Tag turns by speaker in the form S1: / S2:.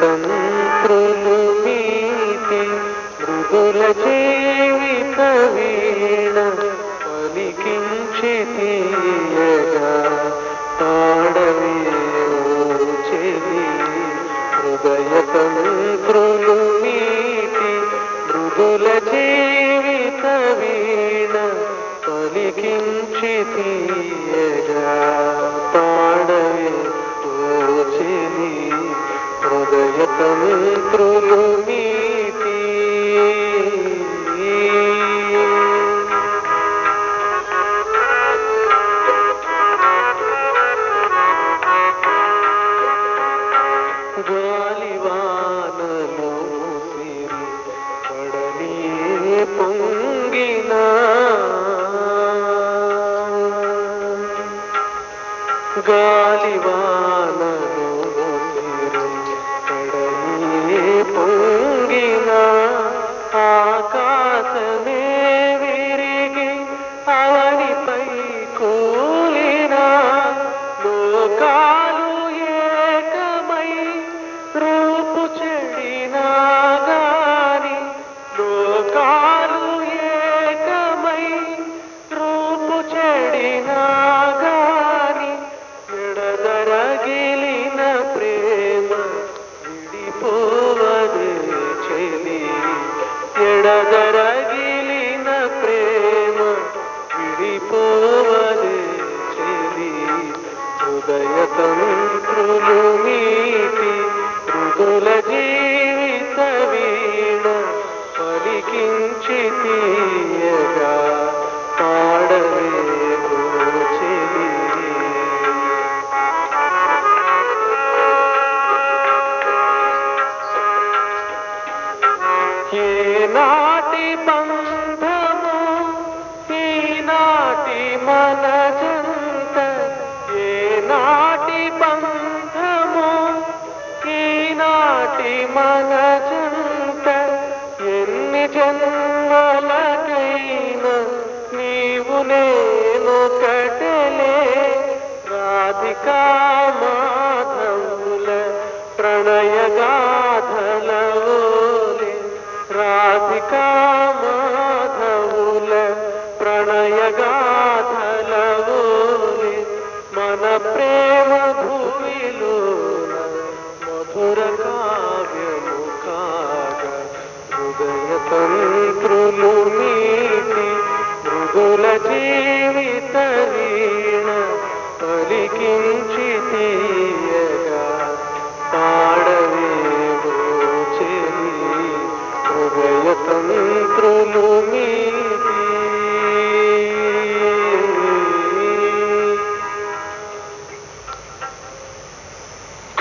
S1: హృదయతంత్రులు మీకి మృదుల జీవిత వీణ పలికించి తీయగా తాడవీయోచిని హృదయతంత్రులు మీకి మృదుల జీవిత వీణ పలికించి తీయగా गालिवाना ఎడదరగిలిన ప్రేమ విడిపోవదే చెలి హృదయ తంత్రులు మీటి మృదుల జీవిత వీణ పలికించి తీయగా పాడవేమో చెలి ఏనాటి మనసంత ఏ నాటి బంధము? ఈనాటి మన జంట ఎన్ని జన్మలకైనా నీవు నేను కటలే రాధికా మాధవుల ప్రణయ గాథల రాధికా మాధవుల హృదయ తంత్రులు మీటి మృదుల జీవిత